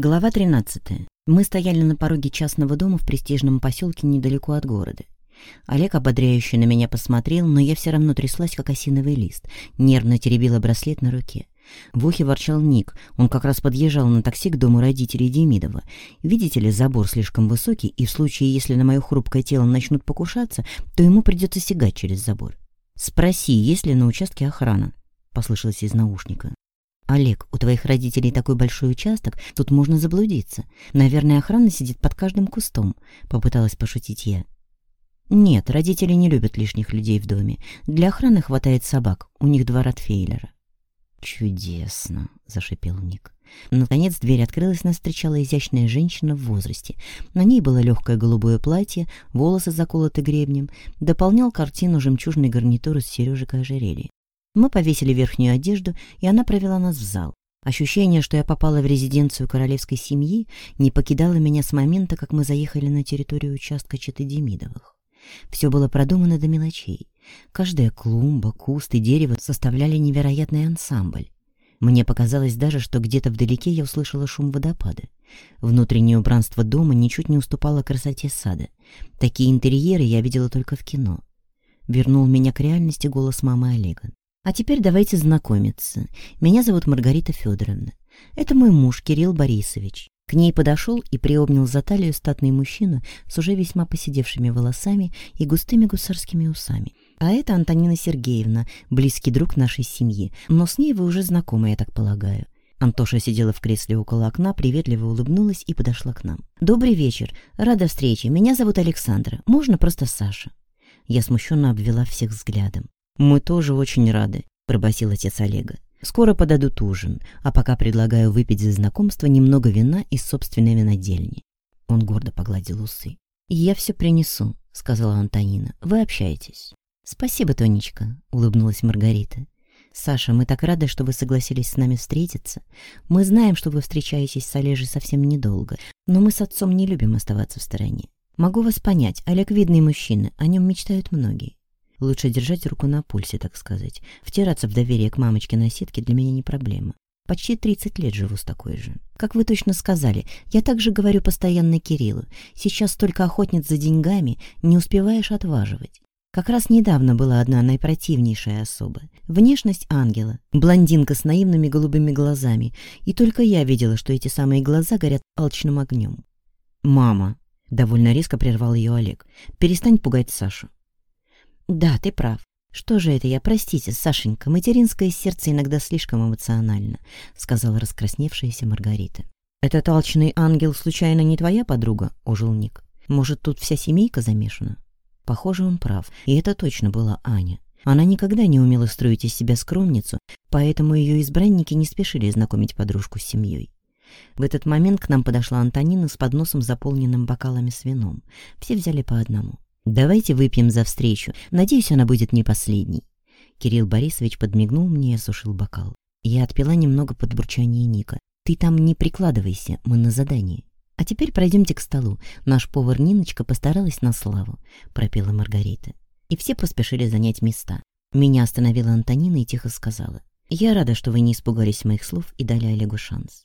Глава 13. Мы стояли на пороге частного дома в престижном поселке недалеко от города. Олег ободряюще на меня посмотрел, но я все равно тряслась, как осиновый лист, нервно теребила браслет на руке. В ухе ворчал Ник, он как раз подъезжал на такси к дому родителей Демидова. Видите ли, забор слишком высокий, и в случае, если на мое хрупкое тело начнут покушаться, то ему придется сигать через забор. «Спроси, есть ли на участке охрана?» — послышалось из наушника. «Олег, у твоих родителей такой большой участок, тут можно заблудиться. Наверное, охрана сидит под каждым кустом», — попыталась пошутить я. «Нет, родители не любят лишних людей в доме. Для охраны хватает собак, у них два ротфейлера». «Чудесно!» — зашипел Ник. Наконец дверь открылась, нас встречала изящная женщина в возрасте. На ней было легкое голубое платье, волосы заколоты гребнем, дополнял картину жемчужный гарнитур из сережек и ожерелья. Мы повесили верхнюю одежду, и она провела нас в зал. Ощущение, что я попала в резиденцию королевской семьи, не покидало меня с момента, как мы заехали на территорию участка Читы Демидовых. Все было продумано до мелочей. Каждая клумба, куст и дерево составляли невероятный ансамбль. Мне показалось даже, что где-то вдалеке я услышала шум водопада. Внутреннее убранство дома ничуть не уступало красоте сада. Такие интерьеры я видела только в кино. Вернул меня к реальности голос мамы Олега. А теперь давайте знакомиться. Меня зовут Маргарита Федоровна. Это мой муж Кирилл Борисович. К ней подошел и приобнял за талию статный мужчина с уже весьма поседевшими волосами и густыми гусарскими усами. А это Антонина Сергеевна, близкий друг нашей семьи, но с ней вы уже знакомы, я так полагаю. Антоша сидела в кресле около окна, приветливо улыбнулась и подошла к нам. «Добрый вечер. Рада встрече. Меня зовут Александра. Можно просто Саша?» Я смущенно обвела всех взглядом. «Мы тоже очень рады», — пробасил отец Олега. «Скоро подадут ужин, а пока предлагаю выпить за знакомство немного вина из собственной винодельни». Он гордо погладил усы. «Я все принесу», — сказала Антонина. «Вы общаетесь». «Спасибо, Тонечка», — улыбнулась Маргарита. «Саша, мы так рады, что вы согласились с нами встретиться. Мы знаем, что вы встречаетесь с Олежей совсем недолго, но мы с отцом не любим оставаться в стороне. Могу вас понять, Олег видный мужчина, о нем мечтают многие. Лучше держать руку на пульсе, так сказать. Втираться в доверие к мамочке на сетке для меня не проблема. Почти 30 лет живу с такой же. Как вы точно сказали, я также говорю постоянно Кириллу. Сейчас столько охотниц за деньгами, не успеваешь отваживать. Как раз недавно была одна наипротивнейшая особа. Внешность ангела, блондинка с наивными голубыми глазами, и только я видела, что эти самые глаза горят алчным огнем. «Мама!» — довольно резко прервал ее Олег. «Перестань пугать Сашу. Да, ты прав. Что же это я, простите, Сашенька, материнское сердце иногда слишком эмоционально, сказала раскрасневшаяся Маргарита. Этот алчный ангел случайно не твоя подруга, ожил Ник. Может, тут вся семейка замешана? Похоже, он прав, и это точно была Аня. Она никогда не умела строить из себя скромницу, поэтому ее избранники не спешили знакомить подружку с семьей. В этот момент к нам подошла Антонина с подносом, заполненным бокалами с вином. Все взяли по одному. «Давайте выпьем за встречу. Надеюсь, она будет не последней». Кирилл Борисович подмигнул мне и осушил бокал. Я отпила немного под бурчание Ника. «Ты там не прикладывайся, мы на задании». «А теперь пройдемте к столу. Наш повар Ниночка постаралась на славу», — пропела Маргарита. И все поспешили занять места. Меня остановила Антонина и тихо сказала. «Я рада, что вы не испугались моих слов и дали Олегу шанс.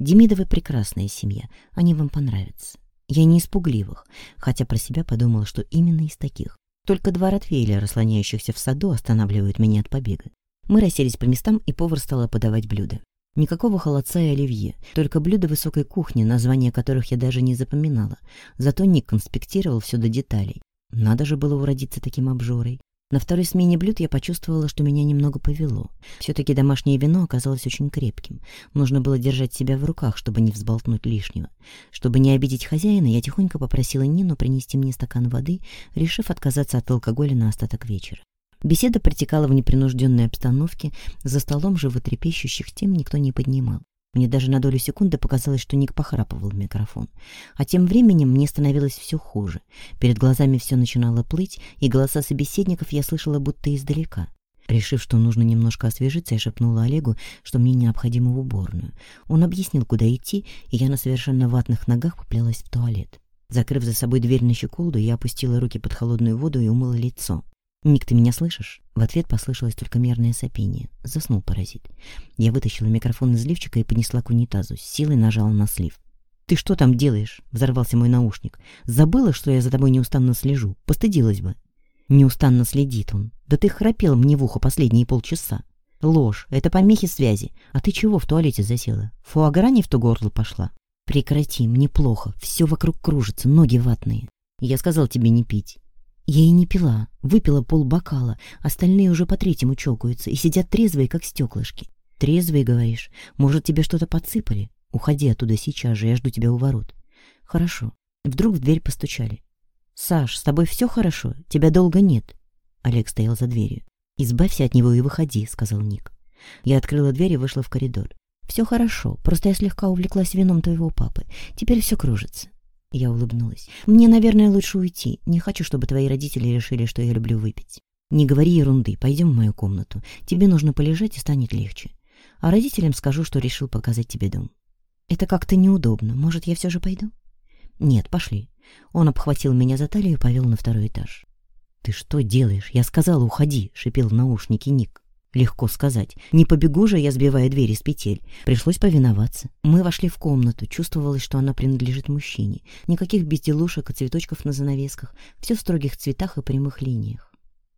Демидовы прекрасная семья, они вам понравятся». Я не испугливых, хотя про себя подумала, что именно из таких. Только два ротвейлера, слоняющихся в саду, останавливают меня от побега. Мы расселись по местам, и повар стала подавать блюда. Никакого холодца и оливье, только блюда высокой кухни, названия которых я даже не запоминала. Зато Ник конспектировал все до деталей. Надо же было уродиться таким обжорой. На второй смене блюд я почувствовала, что меня немного повело. Все-таки домашнее вино оказалось очень крепким. Нужно было держать себя в руках, чтобы не взболтнуть лишнего. Чтобы не обидеть хозяина, я тихонько попросила Нину принести мне стакан воды, решив отказаться от алкоголя на остаток вечера. Беседа протекала в непринужденной обстановке, за столом животрепещущих тем никто не поднимал. Мне даже на долю секунды показалось, что Ник похрапывал в микрофон. А тем временем мне становилось все хуже. Перед глазами все начинало плыть, и голоса собеседников я слышала будто издалека. Решив, что нужно немножко освежиться, я шепнула Олегу, что мне необходимо в уборную. Он объяснил, куда идти, и я на совершенно ватных ногах поплелась в туалет. Закрыв за собой дверь на щеколду, я опустила руки под холодную воду и умыла лицо. «Ник, ты меня слышишь?» В ответ послышалось только мерное сопение. Заснул паразит. Я вытащила микрофон из лифчика и понесла к унитазу. Силой нажала на слив. «Ты что там делаешь?» — взорвался мой наушник. «Забыла, что я за тобой неустанно слежу? Постыдилась бы». Неустанно следит он. Да ты храпел мне в ухо последние полчаса. Ложь, это помехи связи. А ты чего в туалете засела? Фуагра не в то горло пошла? Прекрати, мне плохо. Все вокруг кружится, ноги ватные. Я сказал тебе не пить. Я и не пила. Выпила полбокала. Остальные уже по третьему чокаются и сидят трезвые, как стеклышки. Трезвые, говоришь? Может, тебе что-то подсыпали? Уходи оттуда сейчас же, я жду тебя у ворот. Хорошо. Вдруг в дверь постучали. «Саш, с тобой все хорошо? Тебя долго нет?» Олег стоял за дверью. «Избавься от него и выходи», — сказал Ник. Я открыла дверь и вышла в коридор. «Все хорошо, просто я слегка увлеклась вином твоего папы. Теперь все кружится». Я улыбнулась. «Мне, наверное, лучше уйти. Не хочу, чтобы твои родители решили, что я люблю выпить. Не говори ерунды, пойдем в мою комнату. Тебе нужно полежать и станет легче. А родителям скажу, что решил показать тебе дом». «Это как-то неудобно. Может, я все же пойду?» «Нет, пошли». Он обхватил меня за талию и повел на второй этаж. «Ты что делаешь? Я сказала, уходи!» — шипел в наушнике Ник. Легко сказать. Не побегу же я, сбивая дверь из петель. Пришлось повиноваться. Мы вошли в комнату. Чувствовалось, что она принадлежит мужчине. Никаких безделушек и цветочков на занавесках. Все в строгих цветах и прямых линиях.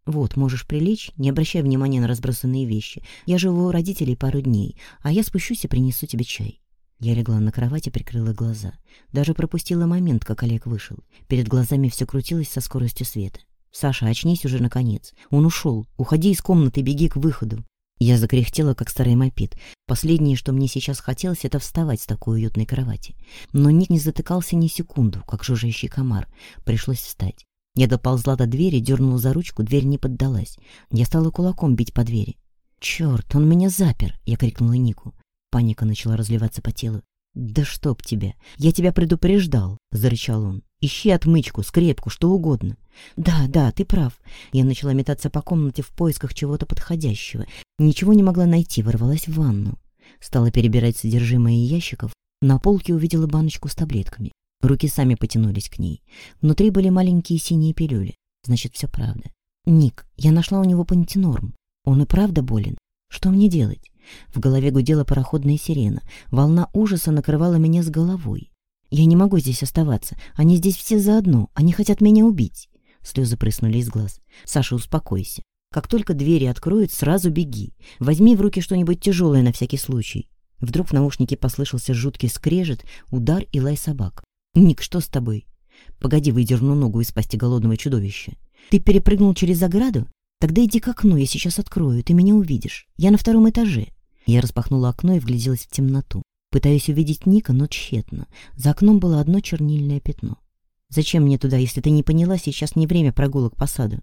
«Вот, можешь прилечь, не обращай внимания на разбросанные вещи. Я живу у родителей пару дней, а я спущусь и принесу тебе чай». Я легла на кровать и прикрыла глаза. Даже пропустила момент, как Олег вышел. Перед глазами все крутилось со скоростью света. «Саша, очнись уже, наконец. Он ушел. Уходи из комнаты, беги к выходу». Я закряхтела, как старый мопед. Последнее, что мне сейчас хотелось, это вставать с такой уютной кровати. Но Ник не затыкался ни секунду, как жужжащий комар. Пришлось встать. Я доползла до двери, дернула за ручку, дверь не поддалась. Я стала кулаком бить по двери. «Черт, он меня запер!» — я крикнула Нику. Паника начала разливаться по телу. «Да чтоб тебя! Я тебя предупреждал!» — зарычал он. «Ищи отмычку, скрепку, что угодно». «Да, да, ты прав». Я начала метаться по комнате в поисках чего-то подходящего. Ничего не могла найти, ворвалась в ванну. Стала перебирать содержимое ящиков. На полке увидела баночку с таблетками. Руки сами потянулись к ней. Внутри были маленькие синие пилюли. Значит, все правда. «Ник, я нашла у него пантенорм. Он и правда болен. Что мне делать?» В голове гудела пароходная сирена. Волна ужаса накрывала меня с головой. «Я не могу здесь оставаться. Они здесь все заодно. Они хотят меня убить». Слезы прыснули из глаз. «Саша, успокойся. Как только двери откроют, сразу беги. Возьми в руки что-нибудь тяжелое на всякий случай». Вдруг в наушнике послышался жуткий скрежет, удар и лай собак. «Ник, что с тобой?» «Погоди, выдерну ногу из пасти голодного чудовища». «Ты перепрыгнул через ограду? Тогда иди к окну, я сейчас открою, ты меня увидишь. Я на втором этаже». Я распахнула окно и вгляделась в темноту. Пытаюсь увидеть Ника, но тщетно. За окном было одно чернильное пятно. «Зачем мне туда, если ты не поняла, сейчас не время прогулок по саду?»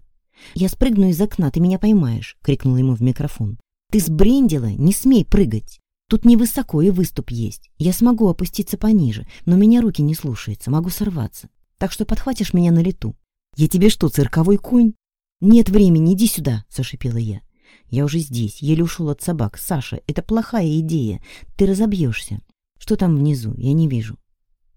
«Я спрыгну из окна, ты меня поймаешь», — крикнула ему в микрофон. «Ты сбрендила? Не смей прыгать!» Тут невысоко и выступ есть. Я смогу опуститься пониже, но меня руки не слушаются, могу сорваться. Так что подхватишь меня на лету. Я тебе что, цирковой конь? Нет времени, иди сюда, зашипела я. Я уже здесь, еле ушел от собак. Саша, это плохая идея. Ты разобьешься. Что там внизу? Я не вижу.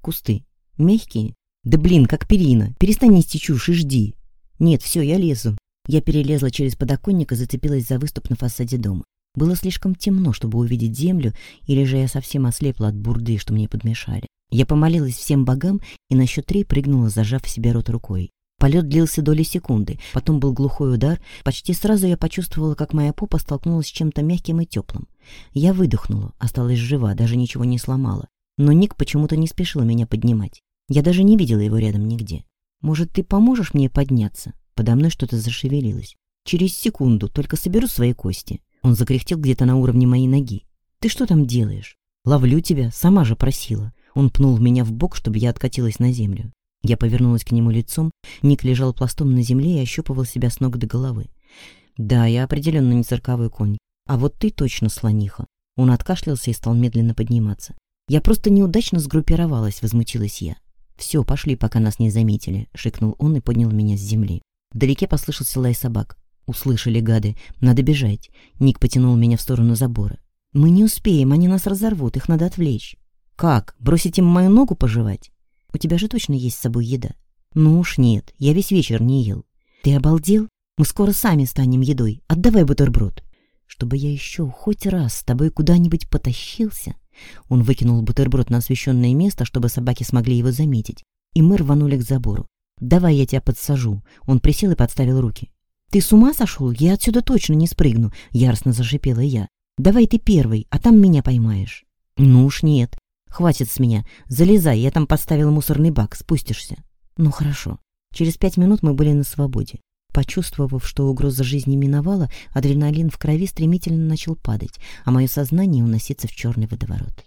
Кусты. Мягкие? Да блин, как перина. Перестань нести чушь и жди. Нет, все, я лезу. Я перелезла через подоконник и зацепилась за выступ на фасаде дома. Было слишком темно, чтобы увидеть землю, или же я совсем ослепла от бурды, что мне подмешали. Я помолилась всем богам и на счет три прыгнула, зажав себе рот рукой. Полет длился доли секунды, потом был глухой удар. Почти сразу я почувствовала, как моя попа столкнулась с чем-то мягким и теплым. Я выдохнула, осталась жива, даже ничего не сломала. Но Ник почему-то не спешил меня поднимать. Я даже не видела его рядом нигде. «Может, ты поможешь мне подняться?» Подо мной что-то зашевелилось. «Через секунду, только соберу свои кости». Он закряхтел где-то на уровне моей ноги. «Ты что там делаешь?» «Ловлю тебя, сама же просила». Он пнул меня в бок, чтобы я откатилась на землю. Я повернулась к нему лицом. Ник лежал пластом на земле и ощупывал себя с ног до головы. «Да, я определенно не цирковой конь. А вот ты точно слониха». Он откашлялся и стал медленно подниматься. «Я просто неудачно сгруппировалась», — возмутилась я. «Все, пошли, пока нас не заметили», — шикнул он и поднял меня с земли. Вдалеке послышался лай собак. «Услышали, гады. Надо бежать». Ник потянул меня в сторону забора. «Мы не успеем, они нас разорвут, их надо отвлечь». «Как? Бросить им мою ногу пожевать?» У тебя же точно есть с собой еда. Ну уж нет, я весь вечер не ел. Ты обалдел? Мы скоро сами станем едой. Отдавай бутерброд. Чтобы я еще хоть раз с тобой куда-нибудь потащился. Он выкинул бутерброд на освещенное место, чтобы собаки смогли его заметить. И мы рванули к забору. «Давай я тебя подсажу». Он присел и подставил руки. «Ты с ума сошел? Я отсюда точно не спрыгну», — яростно зашипела я. «Давай ты первый, а там меня поймаешь». «Ну уж нет. Хватит с меня. Залезай, я там поставил мусорный бак, спустишься». «Ну хорошо». Через пять минут мы были на свободе. Почувствовав, что угроза жизни миновала, адреналин в крови стремительно начал падать, а мое сознание уноситься в черный водоворот.